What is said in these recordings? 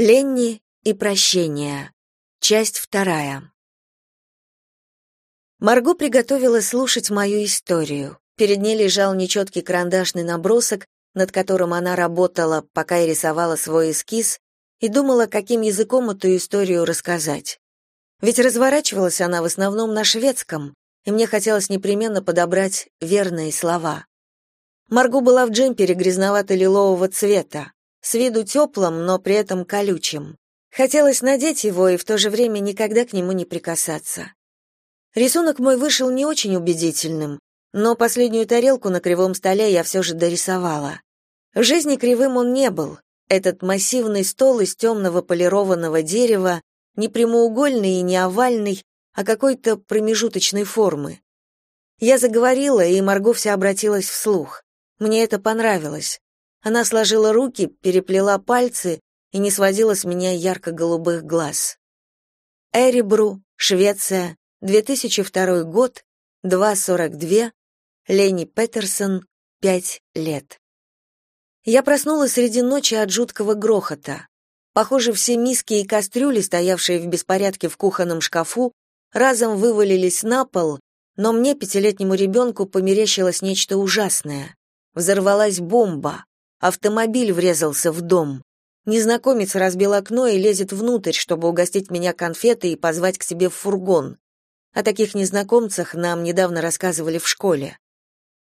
Ленни и прощение. Часть вторая. Марго приготовила слушать мою историю. Перед ней лежал нечеткий карандашный набросок, над которым она работала, пока я рисовала свой эскиз, и думала, каким языком эту историю рассказать. Ведь разворачивалась она в основном на шведском, и мне хотелось непременно подобрать верные слова. Марго была в джемпере грязновато-лилового цвета, с виду теплым, но при этом колючим. Хотелось надеть его и в то же время никогда к нему не прикасаться. Рисунок мой вышел не очень убедительным, но последнюю тарелку на кривом столе я все же дорисовала. В жизни кривым он не был. Этот массивный стол из темного полированного дерева, не прямоугольный и не овальный, а какой-то промежуточной формы. Я заговорила, и Марго вся обратилась вслух. Мне это понравилось. Она сложила руки, переплела пальцы и не сводила с меня ярко-голубых глаз. Эребру, Швеция, 2002 год, 2.42, Лени Петерсон, 5 лет. Я проснулась среди ночи от жуткого грохота. Похоже, все миски и кастрюли, стоявшие в беспорядке в кухонном шкафу, разом вывалились на пол, но мне, пятилетнему ребенку, померещилось нечто ужасное. Взорвалась бомба. Автомобиль врезался в дом. Незнакомец разбил окно и лезет внутрь, чтобы угостить меня конфетой и позвать к себе в фургон. О таких незнакомцах нам недавно рассказывали в школе.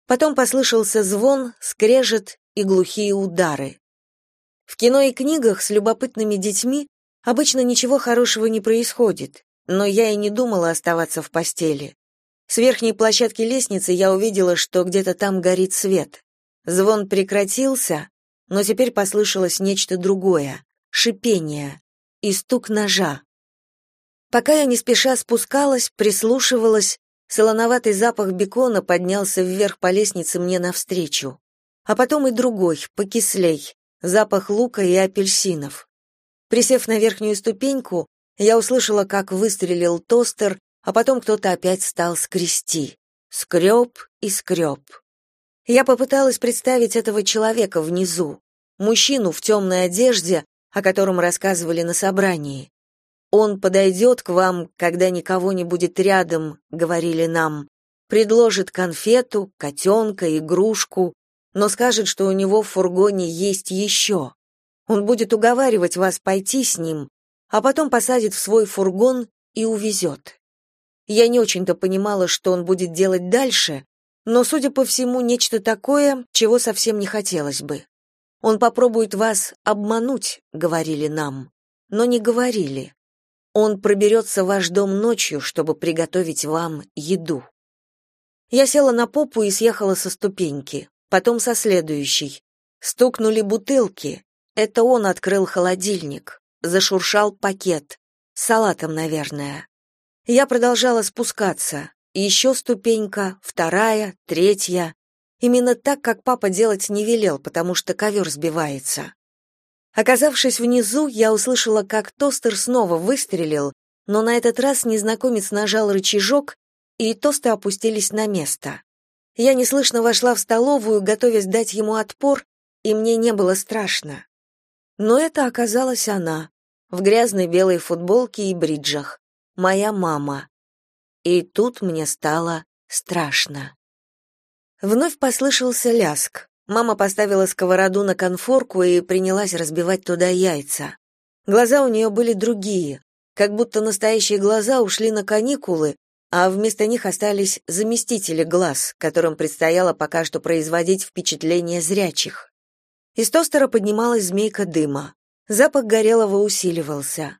Потом послышался звон, скрежет и глухие удары. В кино и книгах с любопытными детьми обычно ничего хорошего не происходит, но я и не думала оставаться в постели. С верхней площадки лестницы я увидела, что где-то там горит свет. Звон прекратился, но теперь послышалось нечто другое — шипение и стук ножа. Пока я не спеша спускалась, прислушивалась, солоноватый запах бекона поднялся вверх по лестнице мне навстречу. А потом и другой, покислей, запах лука и апельсинов. Присев на верхнюю ступеньку, я услышала, как выстрелил тостер, а потом кто-то опять стал скрести. Скреб и скреб. Я попыталась представить этого человека внизу, мужчину в темной одежде, о котором рассказывали на собрании. Он подойдет к вам, когда никого не будет рядом, говорили нам, предложит конфету, котенка, игрушку, но скажет, что у него в фургоне есть еще. Он будет уговаривать вас пойти с ним, а потом посадит в свой фургон и увезет. Я не очень-то понимала, что он будет делать дальше, но, судя по всему, нечто такое, чего совсем не хотелось бы. Он попробует вас обмануть, говорили нам, но не говорили. Он проберется в ваш дом ночью, чтобы приготовить вам еду. Я села на попу и съехала со ступеньки, потом со следующей. Стукнули бутылки. Это он открыл холодильник. Зашуршал пакет. Салатом, наверное. Я продолжала спускаться. Еще ступенька, вторая, третья. Именно так, как папа делать не велел, потому что ковер сбивается. Оказавшись внизу, я услышала, как тостер снова выстрелил, но на этот раз незнакомец нажал рычажок, и тосты опустились на место. Я неслышно вошла в столовую, готовясь дать ему отпор, и мне не было страшно. Но это оказалась она, в грязной белой футболке и бриджах, моя мама. И тут мне стало страшно. Вновь послышался ляск. Мама поставила сковороду на конфорку и принялась разбивать туда яйца. Глаза у нее были другие, как будто настоящие глаза ушли на каникулы, а вместо них остались заместители глаз, которым предстояло пока что производить впечатление зрячих. Из тостера поднималась змейка дыма. Запах горелого усиливался.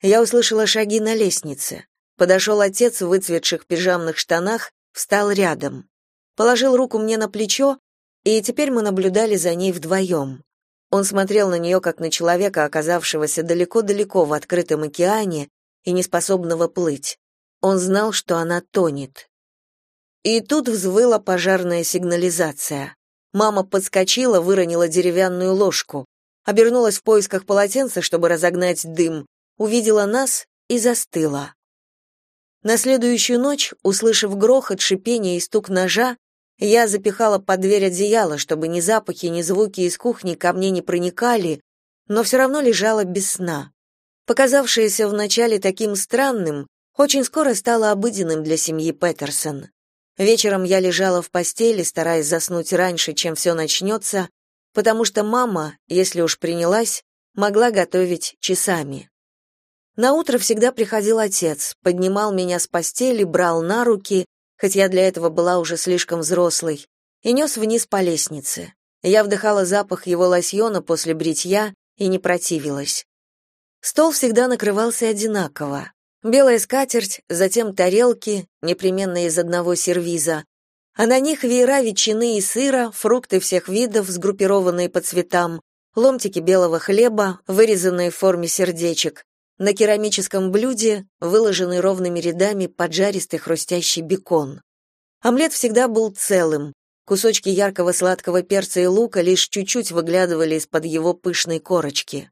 Я услышала шаги на лестнице. Подошел отец в выцветших пижамных штанах, встал рядом. Положил руку мне на плечо, и теперь мы наблюдали за ней вдвоем. Он смотрел на нее, как на человека, оказавшегося далеко-далеко в открытом океане и неспособного плыть. Он знал, что она тонет. И тут взвыла пожарная сигнализация. Мама подскочила, выронила деревянную ложку, обернулась в поисках полотенца, чтобы разогнать дым, увидела нас и застыла. На следующую ночь, услышав грохот, шипение и стук ножа, я запихала под дверь одеяло, чтобы ни запахи, ни звуки из кухни ко мне не проникали, но все равно лежала без сна. Показавшееся вначале таким странным, очень скоро стало обыденным для семьи Петерсон. Вечером я лежала в постели, стараясь заснуть раньше, чем все начнется, потому что мама, если уж принялась, могла готовить часами. На утро всегда приходил отец, поднимал меня с постели, брал на руки, хоть я для этого была уже слишком взрослой, и нес вниз по лестнице. Я вдыхала запах его лосьона после бритья и не противилась. Стол всегда накрывался одинаково. Белая скатерть, затем тарелки, непременно из одного сервиза, а на них веера ветчины и сыра, фрукты всех видов, сгруппированные по цветам, ломтики белого хлеба, вырезанные в форме сердечек, на керамическом блюде выложенный ровными рядами поджаристый хрустящий бекон. Омлет всегда был целым, кусочки яркого сладкого перца и лука лишь чуть-чуть выглядывали из-под его пышной корочки.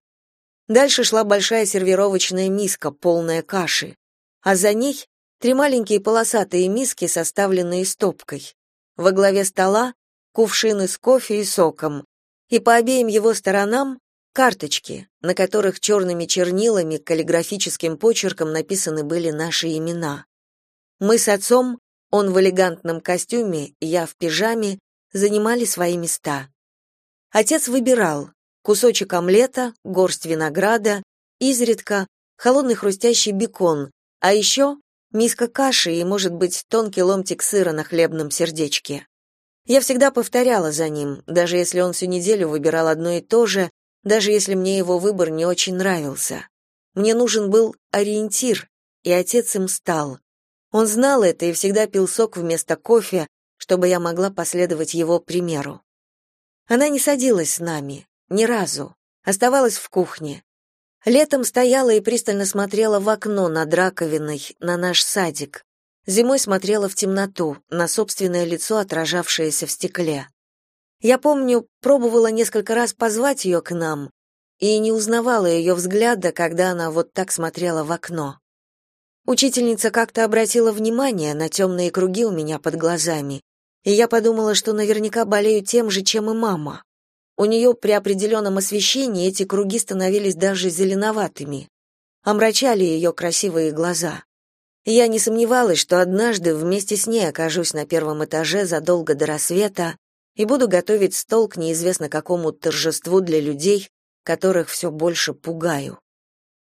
Дальше шла большая сервировочная миска, полная каши, а за ней три маленькие полосатые миски, составленные стопкой. Во главе стола кувшины с кофе и соком, и по обеим его сторонам карточки, на которых черными чернилами каллиграфическим почерком написаны были наши имена. Мы с отцом, он в элегантном костюме, я в пижаме, занимали свои места. Отец выбирал, кусочек омлета, горсть винограда, изредка холодный хрустящий бекон, а еще миска каши и, может быть, тонкий ломтик сыра на хлебном сердечке. Я всегда повторяла за ним, даже если он всю неделю выбирал одно и то же, даже если мне его выбор не очень нравился. Мне нужен был ориентир, и отец им стал. Он знал это и всегда пил сок вместо кофе, чтобы я могла последовать его примеру. Она не садилась с нами, ни разу. Оставалась в кухне. Летом стояла и пристально смотрела в окно над раковиной, на наш садик. Зимой смотрела в темноту, на собственное лицо, отражавшееся в стекле. Я помню, пробовала несколько раз позвать ее к нам и не узнавала ее взгляда, когда она вот так смотрела в окно. Учительница как-то обратила внимание на темные круги у меня под глазами, и я подумала, что наверняка болею тем же, чем и мама. У нее при определенном освещении эти круги становились даже зеленоватыми, омрачали ее красивые глаза. Я не сомневалась, что однажды вместе с ней окажусь на первом этаже задолго до рассвета и буду готовить стол к неизвестно какому торжеству для людей, которых все больше пугаю.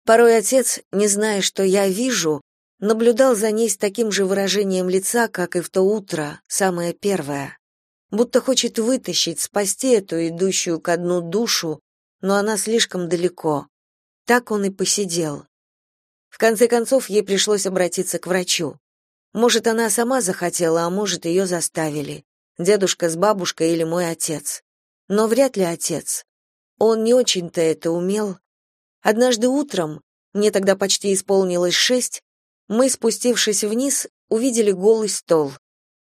Порой отец, не зная, что я вижу, наблюдал за ней с таким же выражением лица, как и в то утро, самое первое будто хочет вытащить, спасти эту идущую ко дну душу, но она слишком далеко. Так он и посидел. В конце концов, ей пришлось обратиться к врачу. Может, она сама захотела, а может, ее заставили. Дедушка с бабушкой или мой отец. Но вряд ли отец. Он не очень-то это умел. Однажды утром, мне тогда почти исполнилось шесть, мы, спустившись вниз, увидели голый стол.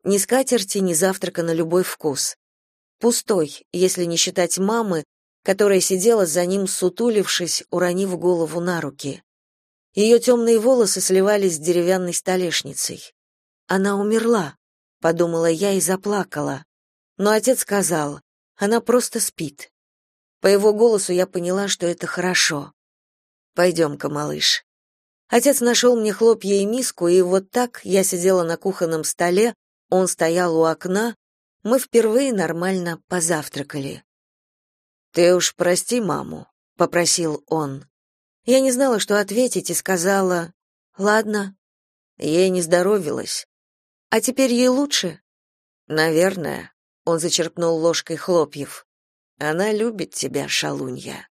Ни скатерти, ни завтрака на любой вкус. Пустой, если не считать мамы, которая сидела за ним, сутулившись, уронив голову на руки. Ее темные волосы сливались с деревянной столешницей. Она умерла, подумала я и заплакала. Но отец сказал: "Она просто спит". По его голосу я поняла, что это хорошо. «Пойдем-ка, малыш. Отец нашел мне хлопья и миску, и вот так я сидела на кухонном столе, он стоял у окна, мы впервые нормально позавтракали. «Ты уж прости маму», — попросил он. Я не знала, что ответить, и сказала, «Ладно». Ей не здоровилось. «А теперь ей лучше?» «Наверное», — он зачерпнул ложкой хлопьев. «Она любит тебя, шалунья».